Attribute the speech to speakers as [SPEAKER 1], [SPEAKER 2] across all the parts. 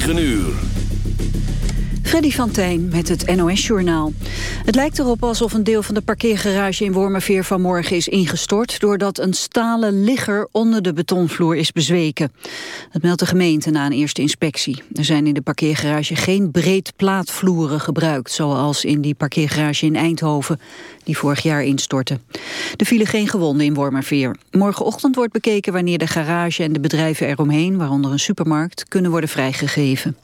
[SPEAKER 1] 9 uur.
[SPEAKER 2] Freddy van Tijn met het NOS-journaal. Het lijkt erop alsof een deel van de parkeergarage in Wormerveer vanmorgen is ingestort... doordat een stalen ligger onder de betonvloer is bezweken. Dat meldt de gemeente na een eerste inspectie. Er zijn in de parkeergarage geen breed plaatvloeren gebruikt... zoals in die parkeergarage in Eindhoven, die vorig jaar instortte. Er vielen geen gewonden in Wormerveer. Morgenochtend wordt bekeken wanneer de garage en de bedrijven eromheen... waaronder een supermarkt, kunnen worden vrijgegeven.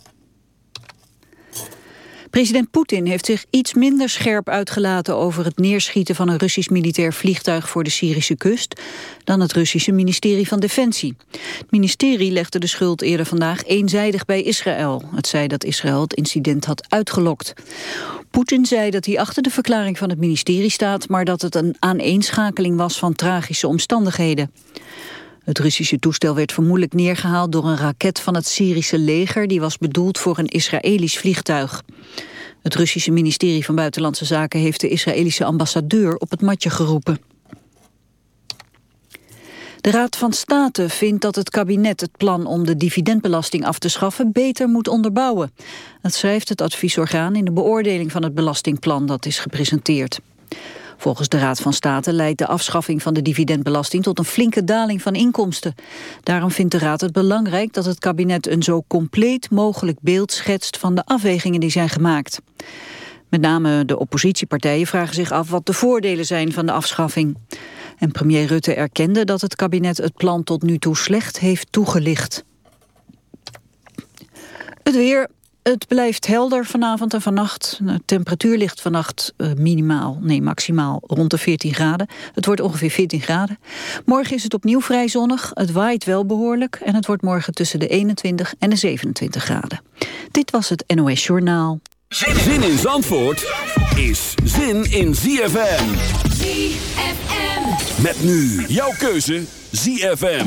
[SPEAKER 2] President Poetin heeft zich iets minder scherp uitgelaten over het neerschieten van een Russisch militair vliegtuig voor de Syrische kust dan het Russische ministerie van Defensie. Het ministerie legde de schuld eerder vandaag eenzijdig bij Israël. Het zei dat Israël het incident had uitgelokt. Poetin zei dat hij achter de verklaring van het ministerie staat, maar dat het een aaneenschakeling was van tragische omstandigheden. Het Russische toestel werd vermoedelijk neergehaald door een raket van het Syrische leger... die was bedoeld voor een Israëlisch vliegtuig. Het Russische ministerie van Buitenlandse Zaken heeft de Israëlische ambassadeur op het matje geroepen. De Raad van State vindt dat het kabinet het plan om de dividendbelasting af te schaffen beter moet onderbouwen. Dat schrijft het adviesorgaan in de beoordeling van het belastingplan dat is gepresenteerd. Volgens de Raad van State leidt de afschaffing van de dividendbelasting tot een flinke daling van inkomsten. Daarom vindt de Raad het belangrijk dat het kabinet een zo compleet mogelijk beeld schetst van de afwegingen die zijn gemaakt. Met name de oppositiepartijen vragen zich af wat de voordelen zijn van de afschaffing. En premier Rutte erkende dat het kabinet het plan tot nu toe slecht heeft toegelicht. Het weer, het blijft helder vanavond en vannacht. De temperatuur ligt vannacht uh, minimaal, nee maximaal rond de 14 graden. Het wordt ongeveer 14 graden. Morgen is het opnieuw vrij zonnig. Het waait wel behoorlijk en het wordt morgen tussen de 21 en de 27 graden. Dit was het NOS Journaal.
[SPEAKER 1] Zin in Zandvoort is zin in ZFM.
[SPEAKER 3] ZFM.
[SPEAKER 1] Met nu jouw keuze ZFM.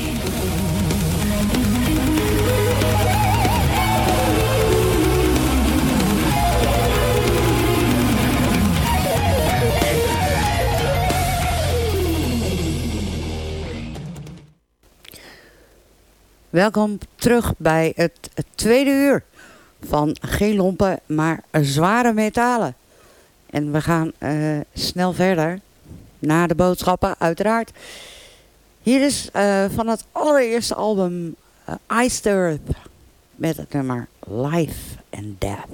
[SPEAKER 4] Welkom terug bij het, tweede uur van geen lompen, maar zware metalen. En we gaan uh, snel verder naar de boodschappen, uiteraard. Hier is uh, van het allereerste album uh, Ice Earth met het nummer Life and Death.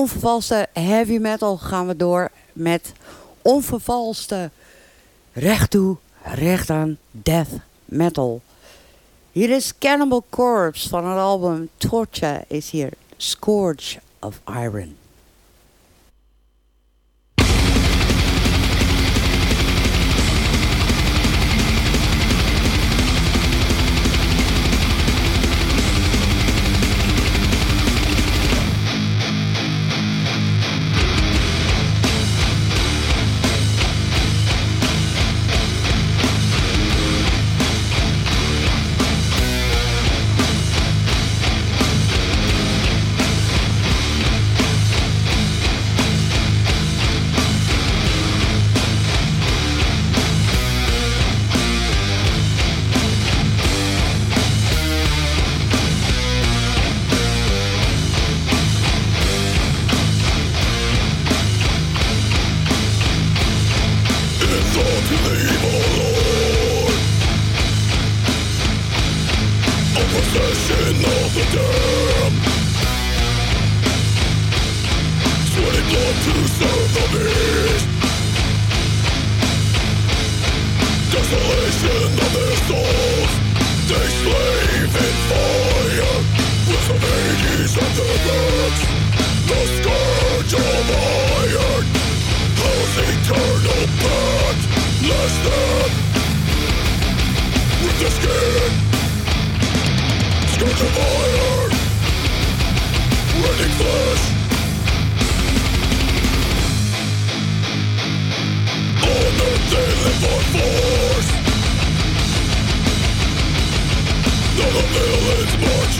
[SPEAKER 5] Onvervalste heavy metal gaan we door met onvervalste recht toe, recht aan death metal. Hier is Cannibal Corpse van het album Torture is hier Scourge of Iron.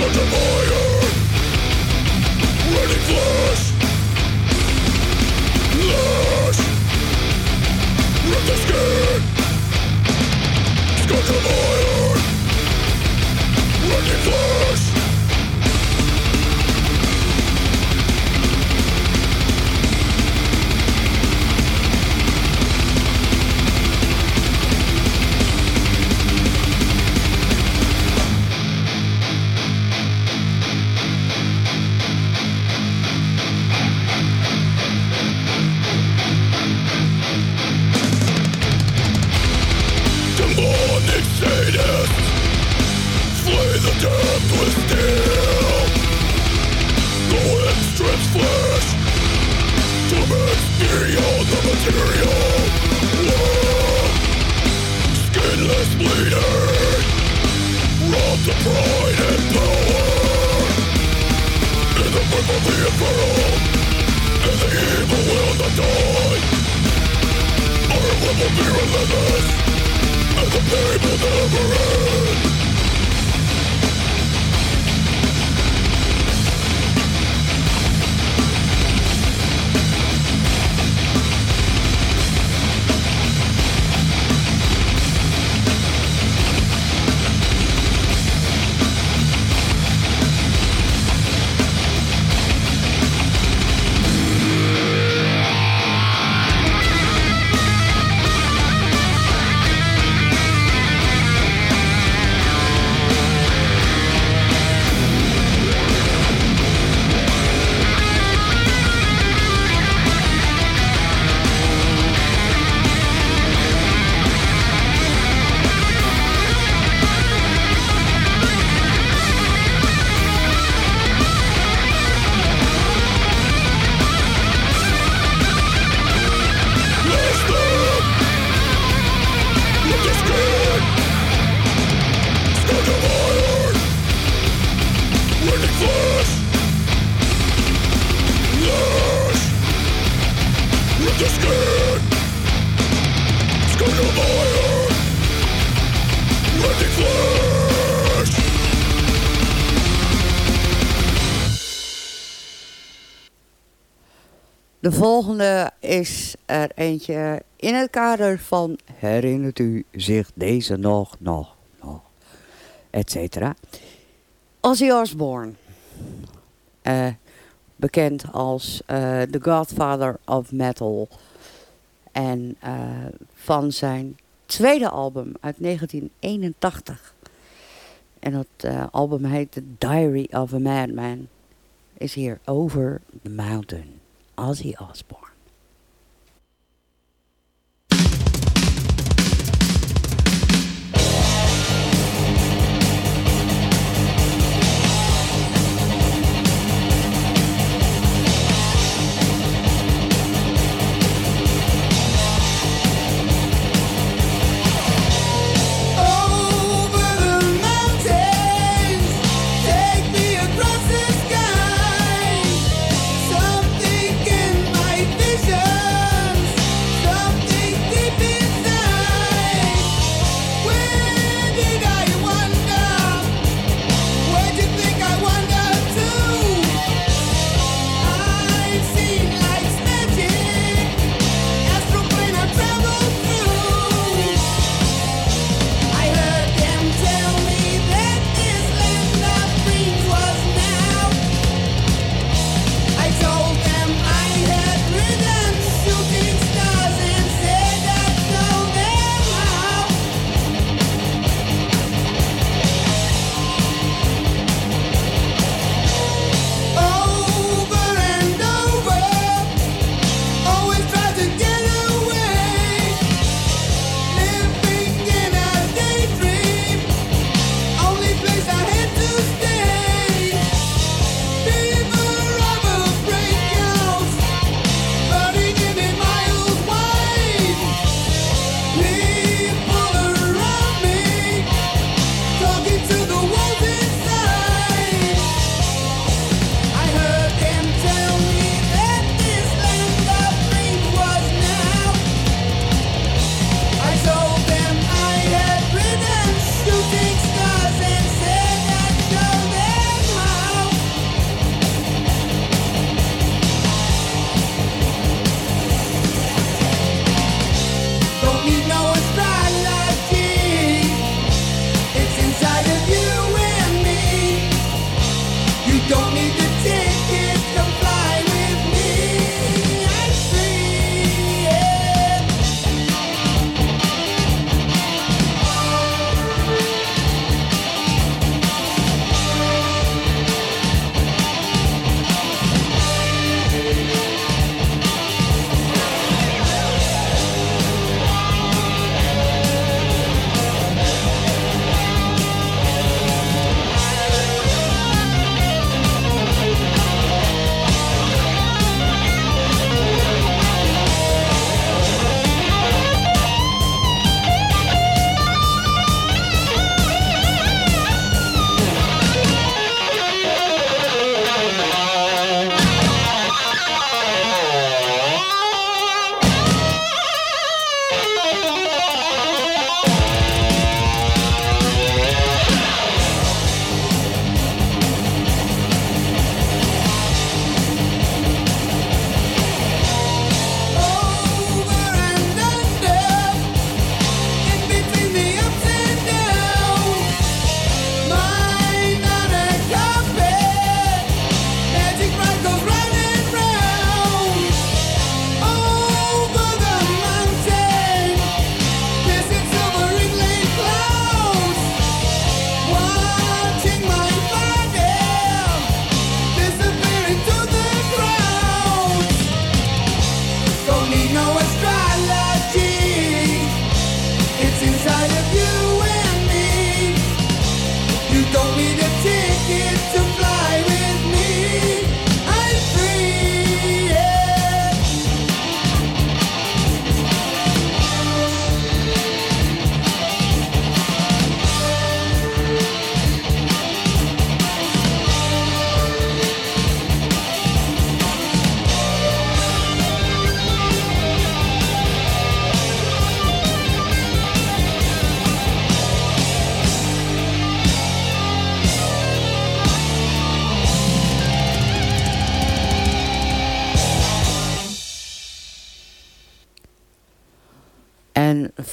[SPEAKER 5] Touch of fire Rip the skin Scorch of iron Ready flesh.
[SPEAKER 4] De volgende is er eentje in het kader van herinnert u zich deze nog, nog, nog, et cetera. Ozzy Osbourne. Uh, bekend als uh, The Godfather of Metal. En uh, van zijn tweede album uit 1981. En dat album heet The Diary of a Madman. Is hier Over the Mountain. Ozzy Osbourne.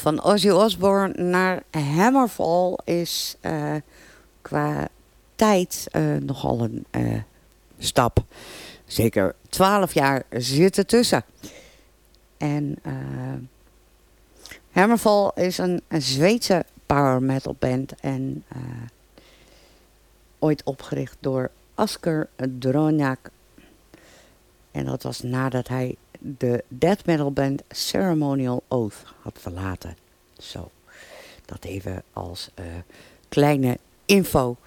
[SPEAKER 6] Van Ozzy Osbourne naar Hammerfall is uh, qua tijd uh, nogal een uh, stap. Zeker twaalf jaar zit er tussen. En Hammerfall is een, een Zweedse power metal band. En ooit opgericht door Asker Dronjak. En dat was nadat hij de death metal band Ceremonial Oath had verlaten. Zo, dat even als uh, kleine info.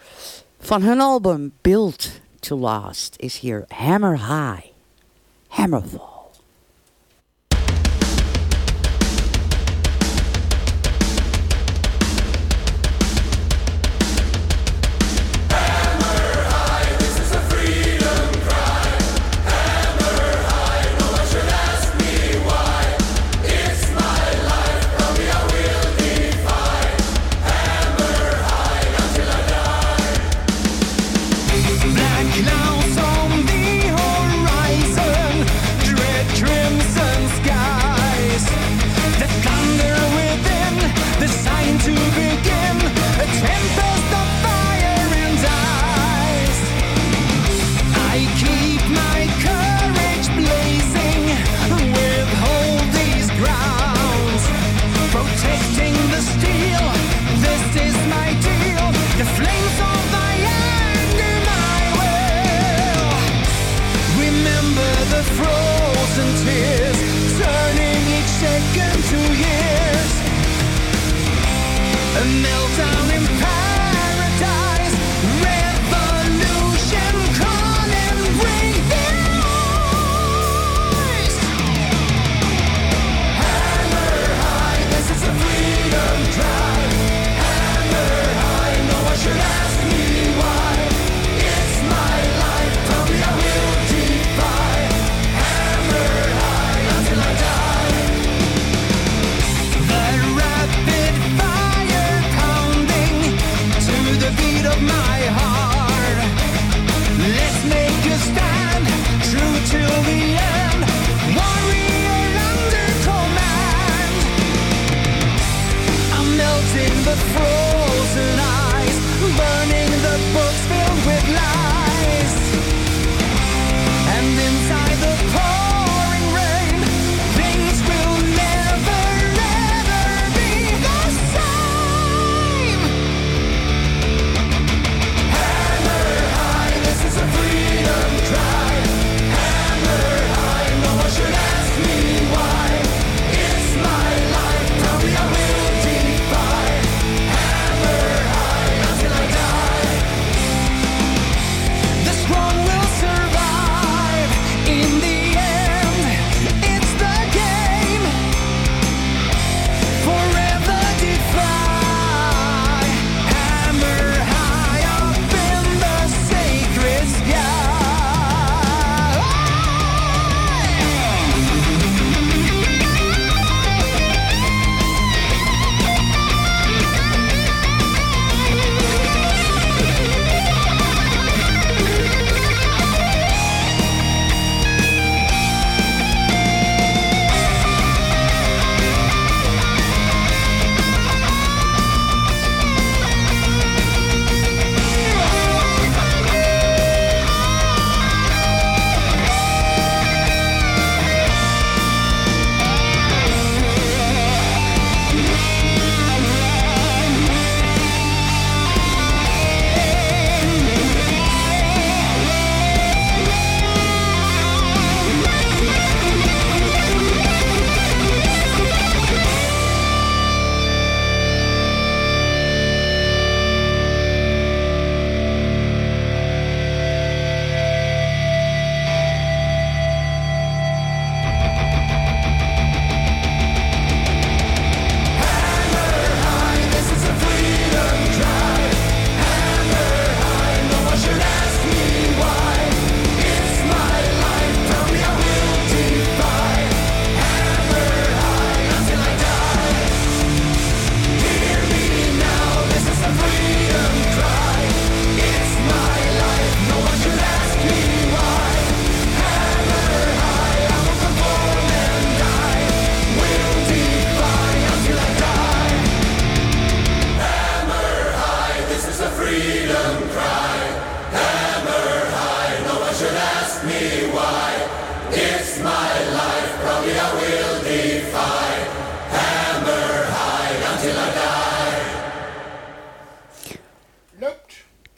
[SPEAKER 6] Van hun album Built to Last is hier Hammer High, Hammerfall.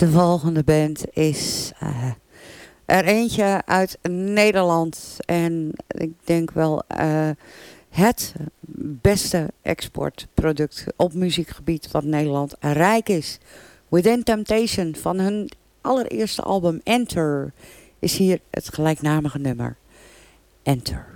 [SPEAKER 5] De volgende band is uh, er eentje uit Nederland. En ik denk wel uh, het beste exportproduct op muziekgebied wat Nederland rijk is. Within Temptation van hun allereerste album Enter is hier het gelijknamige nummer Enter.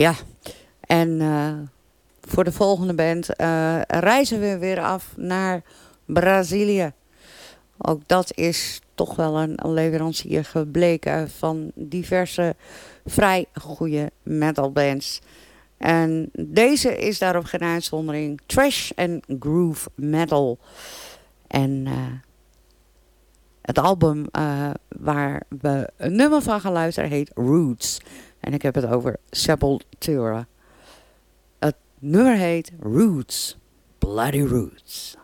[SPEAKER 4] Ja, en uh, voor de volgende band uh, reizen we weer af naar Brazilië. Ook dat is toch wel een leverancier gebleken van diverse vrij goede metalbands. En deze is daarop geen uitzondering. Trash en groove metal. En uh, het album waar we een nummer van gaan luisteren heet Roots. En ik heb het over Sepultura. Het nummer heet Roots. Bloody Roots.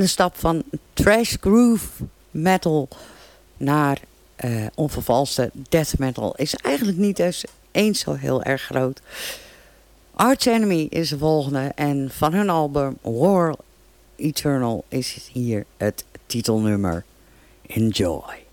[SPEAKER 4] En de stap van trash groove metal naar uh, onvervalste death metal is eigenlijk niet eens, eens zo heel erg groot. Arch Enemy is de volgende en van hun album War Eternal is hier het titelnummer Enjoy.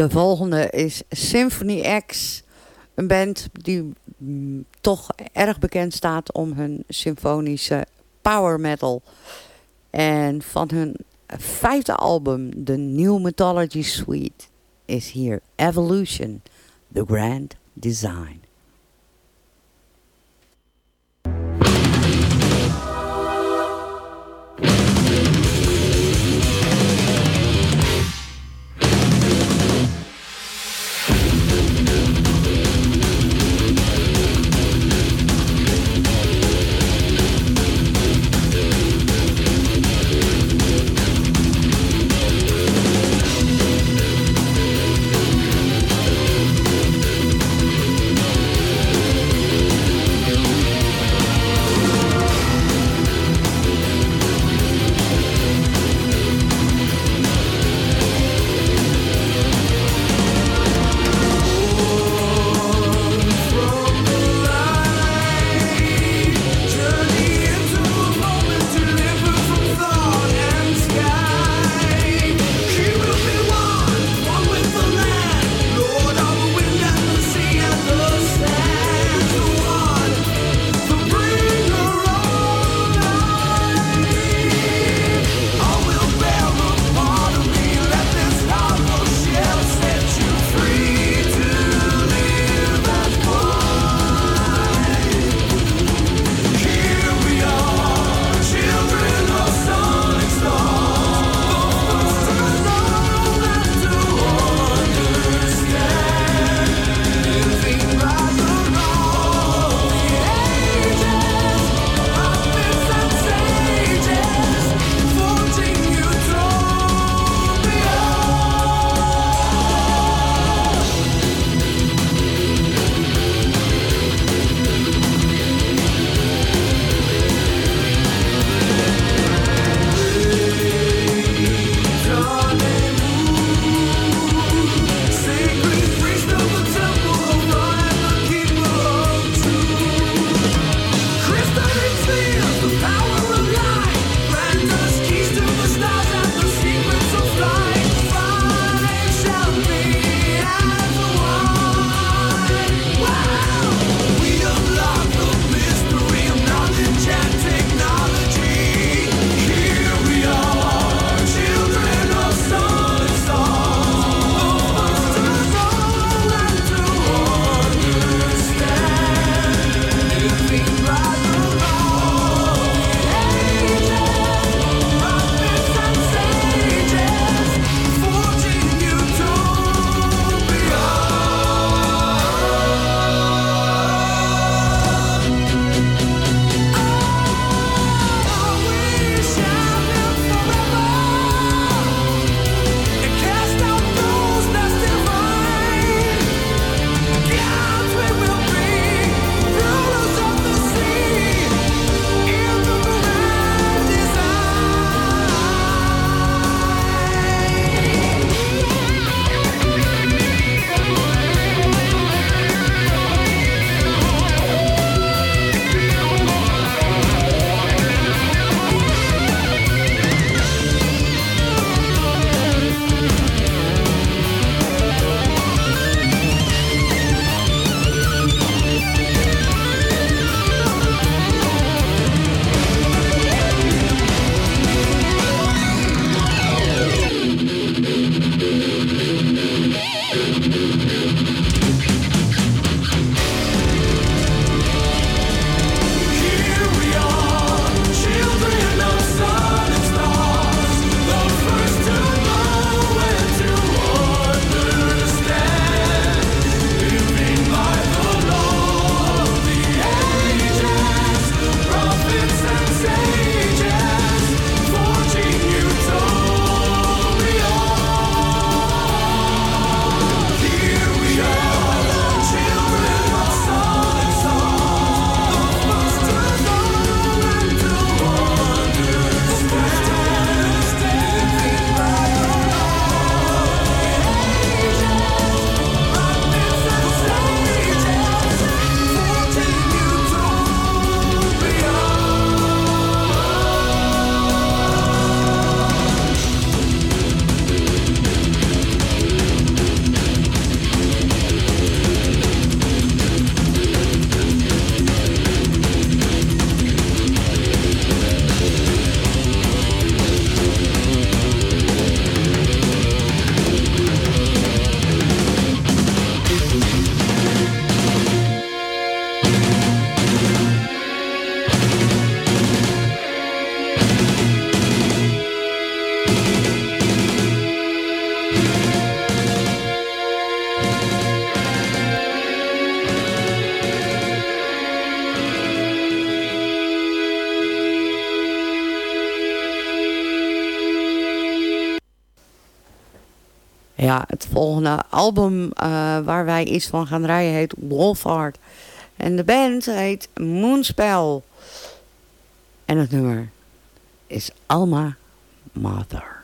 [SPEAKER 4] De volgende is Symphony X. Een band die mm, toch erg bekend staat om hun symfonische power metal. En van hun vijfde album, de New Mythology Suite, is hier Evolution, The Grand Design. Volgende album eh, waar wij iets van gaan rijden heet Wolfhard. En de band heet Moonspell. En het nummer is Alma Mother.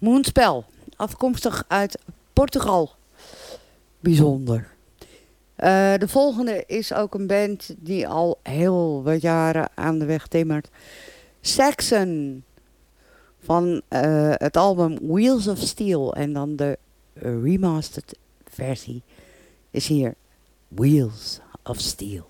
[SPEAKER 4] Moonspel. Afkomstig uit Portugal. Bijzonder. Eh, de volgende is ook een band die al heel wat jaren aan de weg timmert. Saxon. Van eh, het album Wheels of Steel. En dan de remastered versie is hier Wheels of Steel.